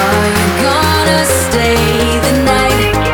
Are you gonna stay the night?